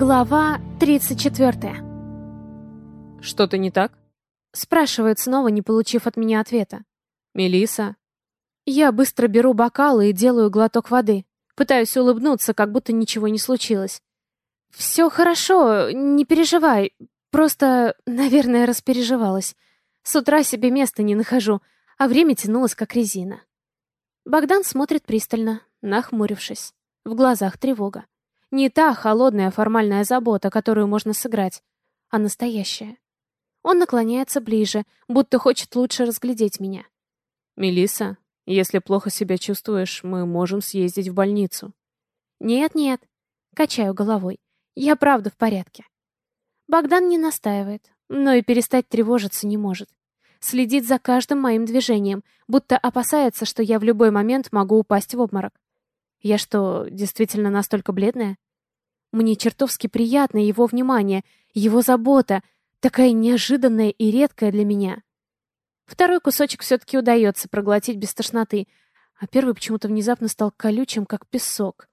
Глава 34. Что-то не так? Спрашивает снова, не получив от меня ответа. Мелиса. Я быстро беру бокалы и делаю глоток воды. Пытаюсь улыбнуться, как будто ничего не случилось. Все хорошо, не переживай. Просто, наверное, распереживалась. С утра себе места не нахожу, а время тянулось, как резина. Богдан смотрит пристально, нахмурившись. В глазах тревога. Не та холодная формальная забота, которую можно сыграть, а настоящая. Он наклоняется ближе, будто хочет лучше разглядеть меня. Мелиса, если плохо себя чувствуешь, мы можем съездить в больницу. Нет-нет, качаю головой. Я правда в порядке. Богдан не настаивает, но и перестать тревожиться не может. Следит за каждым моим движением, будто опасается, что я в любой момент могу упасть в обморок. Я что, действительно настолько бледная? Мне чертовски приятно его внимание, его забота, такая неожиданная и редкая для меня. Второй кусочек все-таки удается проглотить без тошноты, а первый почему-то внезапно стал колючим, как песок.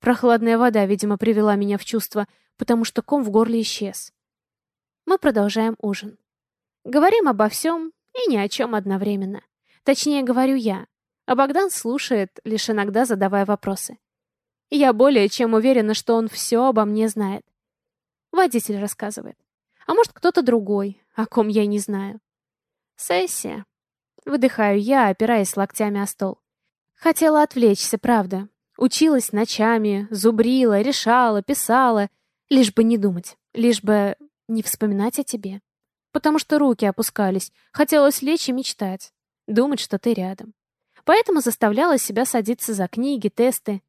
Прохладная вода, видимо, привела меня в чувство, потому что ком в горле исчез. Мы продолжаем ужин. Говорим обо всем и ни о чем одновременно. Точнее, говорю я, а Богдан слушает, лишь иногда задавая вопросы. Я более чем уверена, что он все обо мне знает. Водитель рассказывает. А может, кто-то другой, о ком я не знаю. Сессия. Выдыхаю я, опираясь локтями о стол. Хотела отвлечься, правда. Училась ночами, зубрила, решала, писала. Лишь бы не думать, лишь бы не вспоминать о тебе. Потому что руки опускались, хотелось лечь и мечтать. Думать, что ты рядом. Поэтому заставляла себя садиться за книги, тесты.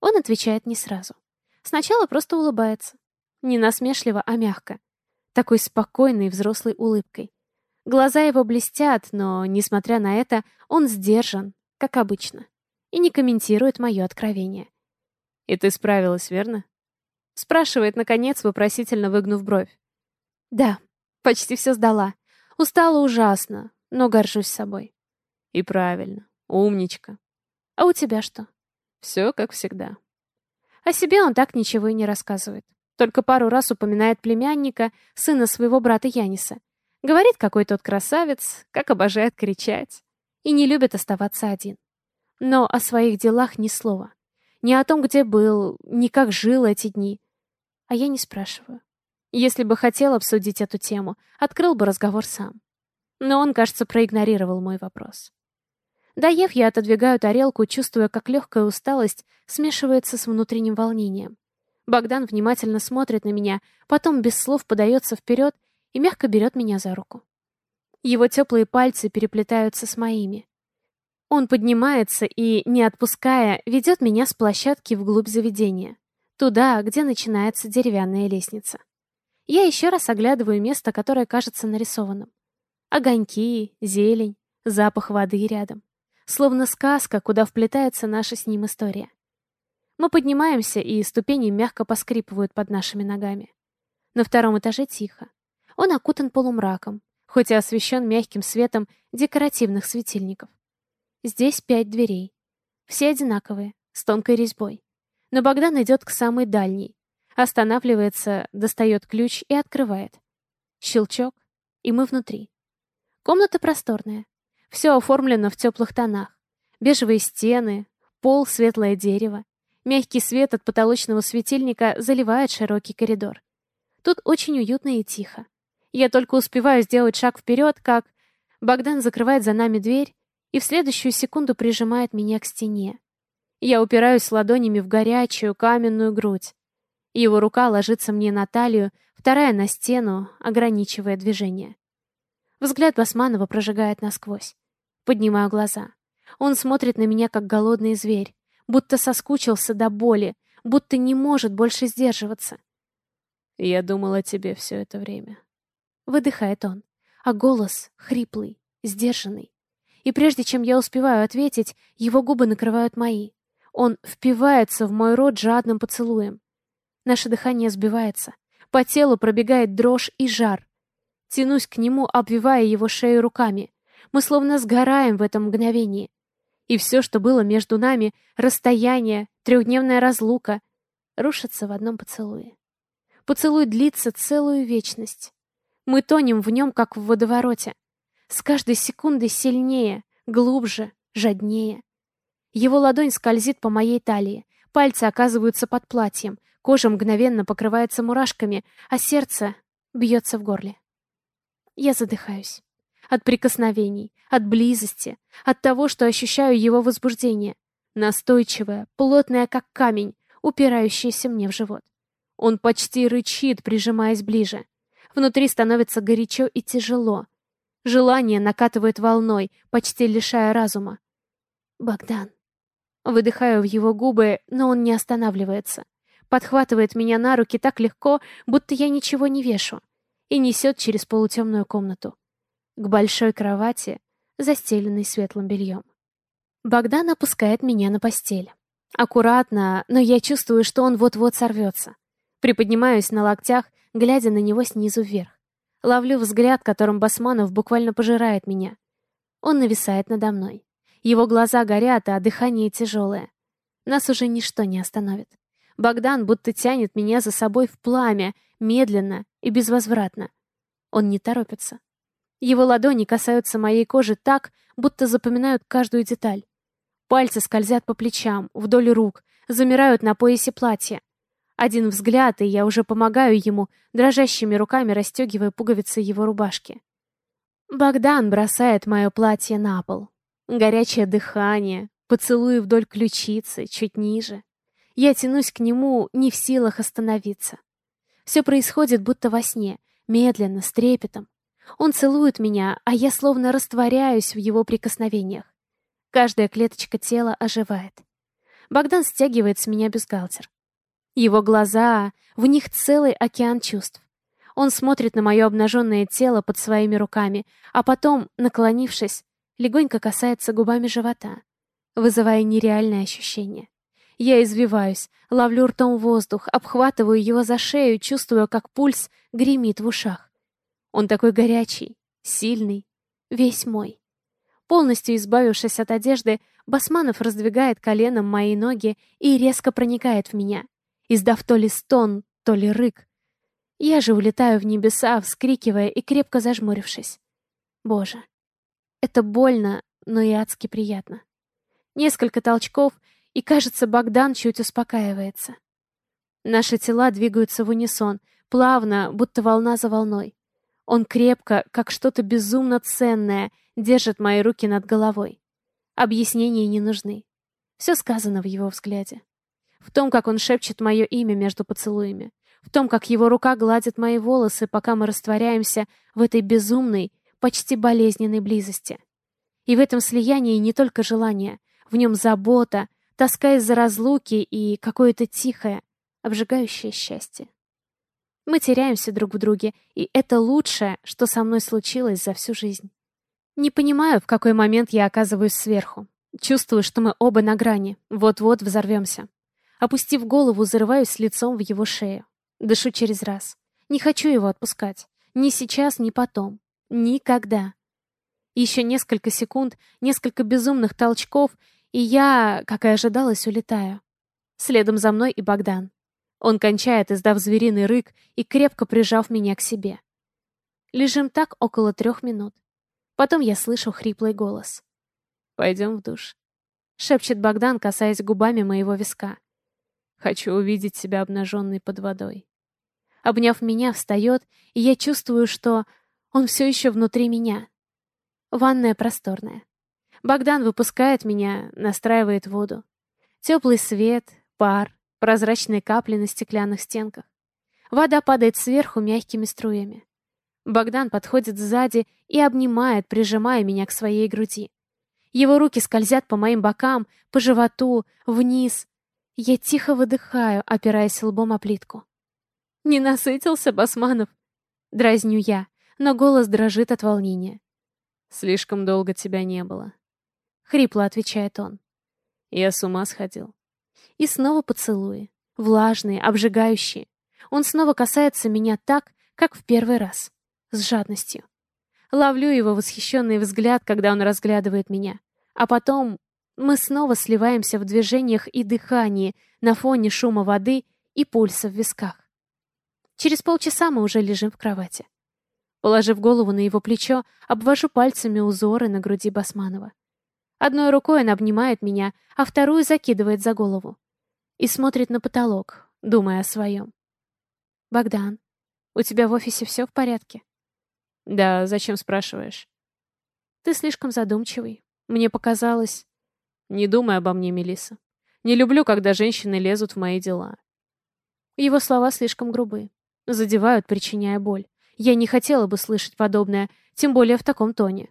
Он отвечает не сразу. Сначала просто улыбается. Не насмешливо, а мягко. Такой спокойной взрослой улыбкой. Глаза его блестят, но, несмотря на это, он сдержан, как обычно, и не комментирует мое откровение. «И ты справилась, верно?» Спрашивает, наконец, вопросительно выгнув бровь. «Да, почти все сдала. Устала ужасно, но горжусь собой». «И правильно. Умничка. А у тебя что? Все как всегда. О себе он так ничего и не рассказывает. Только пару раз упоминает племянника, сына своего брата Яниса. Говорит, какой тот красавец, как обожает кричать. И не любит оставаться один. Но о своих делах ни слова. Ни о том, где был, ни как жил эти дни. А я не спрашиваю. Если бы хотел обсудить эту тему, открыл бы разговор сам. Но он, кажется, проигнорировал мой вопрос. Доев, я отодвигаю тарелку, чувствуя, как легкая усталость смешивается с внутренним волнением. Богдан внимательно смотрит на меня, потом без слов подается вперед и мягко берет меня за руку. Его теплые пальцы переплетаются с моими. Он поднимается и, не отпуская, ведет меня с площадки вглубь заведения, туда, где начинается деревянная лестница. Я еще раз оглядываю место, которое кажется нарисованным. Огоньки, зелень, запах воды рядом словно сказка, куда вплетается наша с ним история. Мы поднимаемся, и ступени мягко поскрипывают под нашими ногами. На втором этаже тихо. Он окутан полумраком, хоть и освещен мягким светом декоративных светильников. Здесь пять дверей. Все одинаковые, с тонкой резьбой. Но Богдан идет к самой дальней. Останавливается, достает ключ и открывает. Щелчок, и мы внутри. Комната просторная, все оформлено в теплых тонах. Бежевые стены, пол, светлое дерево. Мягкий свет от потолочного светильника заливает широкий коридор. Тут очень уютно и тихо. Я только успеваю сделать шаг вперед, как Богдан закрывает за нами дверь и в следующую секунду прижимает меня к стене. Я упираюсь ладонями в горячую каменную грудь. Его рука ложится мне на талию, вторая на стену, ограничивая движение. Взгляд Басманова прожигает насквозь. Поднимаю глаза. Он смотрит на меня, как голодный зверь, будто соскучился до боли, будто не может больше сдерживаться. «Я думал о тебе все это время», — выдыхает он, а голос хриплый, сдержанный. И прежде чем я успеваю ответить, его губы накрывают мои. Он впивается в мой рот жадным поцелуем. Наше дыхание сбивается. По телу пробегает дрожь и жар. Тянусь к нему, обвивая его шею руками. Мы словно сгораем в этом мгновении. И все, что было между нами, расстояние, трехдневная разлука, рушится в одном поцелуе. Поцелуй длится целую вечность. Мы тонем в нем, как в водовороте. С каждой секундой сильнее, глубже, жаднее. Его ладонь скользит по моей талии, пальцы оказываются под платьем, кожа мгновенно покрывается мурашками, а сердце бьется в горле. Я задыхаюсь. От прикосновений, от близости, от того, что ощущаю его возбуждение. Настойчивое, плотное, как камень, упирающееся мне в живот. Он почти рычит, прижимаясь ближе. Внутри становится горячо и тяжело. Желание накатывает волной, почти лишая разума. «Богдан». Выдыхаю в его губы, но он не останавливается. Подхватывает меня на руки так легко, будто я ничего не вешу, и несет через полутемную комнату к большой кровати, застеленной светлым бельем. Богдан опускает меня на постель. Аккуратно, но я чувствую, что он вот-вот сорвется. Приподнимаюсь на локтях, глядя на него снизу вверх. Ловлю взгляд, которым Басманов буквально пожирает меня. Он нависает надо мной. Его глаза горят, а дыхание тяжелое. Нас уже ничто не остановит. Богдан будто тянет меня за собой в пламя, медленно и безвозвратно. Он не торопится. Его ладони касаются моей кожи так, будто запоминают каждую деталь. Пальцы скользят по плечам, вдоль рук, замирают на поясе платья. Один взгляд, и я уже помогаю ему, дрожащими руками расстегивая пуговицы его рубашки. Богдан бросает мое платье на пол. Горячее дыхание, поцелуи вдоль ключицы, чуть ниже. Я тянусь к нему, не в силах остановиться. Все происходит будто во сне, медленно, с трепетом. Он целует меня, а я словно растворяюсь в его прикосновениях. Каждая клеточка тела оживает. Богдан стягивает с меня бюстгальтер. Его глаза, в них целый океан чувств. Он смотрит на мое обнаженное тело под своими руками, а потом, наклонившись, легонько касается губами живота, вызывая нереальное ощущение. Я извиваюсь, ловлю ртом воздух, обхватываю его за шею, чувствую, как пульс гремит в ушах. Он такой горячий, сильный, весь мой. Полностью избавившись от одежды, Басманов раздвигает коленом мои ноги и резко проникает в меня, издав то ли стон, то ли рык. Я же улетаю в небеса, вскрикивая и крепко зажмурившись. Боже, это больно, но и адски приятно. Несколько толчков, и, кажется, Богдан чуть успокаивается. Наши тела двигаются в унисон, плавно, будто волна за волной. Он крепко, как что-то безумно ценное, держит мои руки над головой. Объяснения не нужны. Все сказано в его взгляде. В том, как он шепчет мое имя между поцелуями. В том, как его рука гладит мои волосы, пока мы растворяемся в этой безумной, почти болезненной близости. И в этом слиянии не только желание, в нем забота, тоска из-за разлуки и какое-то тихое, обжигающее счастье. Мы теряемся друг в друге, и это лучшее, что со мной случилось за всю жизнь. Не понимаю, в какой момент я оказываюсь сверху. Чувствую, что мы оба на грани, вот-вот взорвемся. Опустив голову, зарываюсь лицом в его шею. Дышу через раз. Не хочу его отпускать. Ни сейчас, ни потом. Никогда. Еще несколько секунд, несколько безумных толчков, и я, как и ожидалось, улетаю. Следом за мной и Богдан. Он кончает, издав звериный рык и крепко прижав меня к себе. Лежим так около трех минут. Потом я слышу хриплый голос. «Пойдем в душ», — шепчет Богдан, касаясь губами моего виска. «Хочу увидеть себя обнаженной под водой». Обняв меня, встает, и я чувствую, что он все еще внутри меня. Ванная просторная. Богдан выпускает меня, настраивает воду. Теплый свет, пар, прозрачные капли на стеклянных стенках. Вода падает сверху мягкими струями. Богдан подходит сзади и обнимает, прижимая меня к своей груди. Его руки скользят по моим бокам, по животу, вниз. Я тихо выдыхаю, опираясь лбом о плитку. «Не насытился, Басманов?» Дразню я, но голос дрожит от волнения. «Слишком долго тебя не было», — хрипло отвечает он. «Я с ума сходил. И снова поцелуи. Влажные, обжигающие. Он снова касается меня так, как в первый раз. С жадностью. Ловлю его восхищенный взгляд, когда он разглядывает меня. А потом мы снова сливаемся в движениях и дыхании на фоне шума воды и пульса в висках. Через полчаса мы уже лежим в кровати. Положив голову на его плечо, обвожу пальцами узоры на груди Басманова. Одной рукой он обнимает меня, а вторую закидывает за голову. И смотрит на потолок, думая о своем. «Богдан, у тебя в офисе все в порядке?» «Да, зачем спрашиваешь?» «Ты слишком задумчивый. Мне показалось...» «Не думай обо мне, Мелиса. Не люблю, когда женщины лезут в мои дела». Его слова слишком грубы. Задевают, причиняя боль. Я не хотела бы слышать подобное, тем более в таком тоне.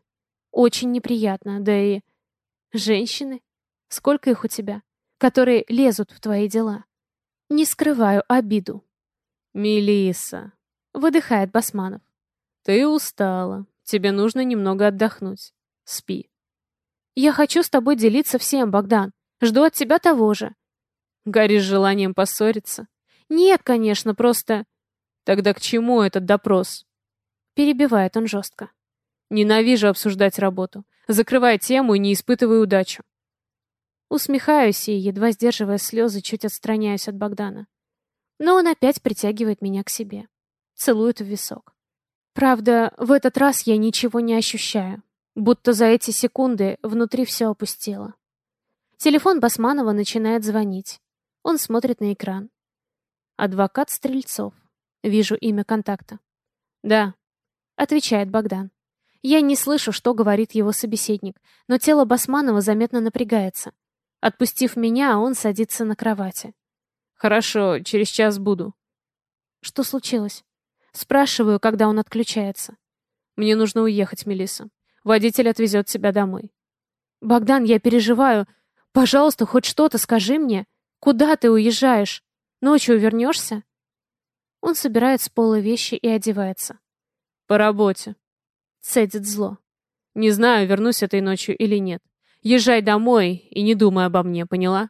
Очень неприятно, да и... Женщины? Сколько их у тебя? Которые лезут в твои дела. Не скрываю обиду. Мелиса, выдыхает Басманов. Ты устала. Тебе нужно немного отдохнуть. Спи. Я хочу с тобой делиться всем, Богдан. Жду от тебя того же. Горишь желанием поссориться? Нет, конечно, просто... Тогда к чему этот допрос? Перебивает он жестко. Ненавижу обсуждать работу. Закрывай тему и не испытывай удачу. Усмехаюсь и, едва сдерживая слезы, чуть отстраняюсь от Богдана. Но он опять притягивает меня к себе. Целует в висок. Правда, в этот раз я ничего не ощущаю. Будто за эти секунды внутри все опустело. Телефон Басманова начинает звонить. Он смотрит на экран. Адвокат Стрельцов. Вижу имя контакта. «Да», — отвечает Богдан. Я не слышу, что говорит его собеседник, но тело Басманова заметно напрягается. Отпустив меня, он садится на кровати. «Хорошо, через час буду». «Что случилось?» Спрашиваю, когда он отключается. «Мне нужно уехать, Мелисса. Водитель отвезет тебя домой». «Богдан, я переживаю. Пожалуйста, хоть что-то скажи мне. Куда ты уезжаешь? Ночью вернешься?» Он собирает с пола вещи и одевается. «По работе», Цедит зло. Не знаю, вернусь этой ночью или нет. Езжай домой и не думай обо мне, поняла?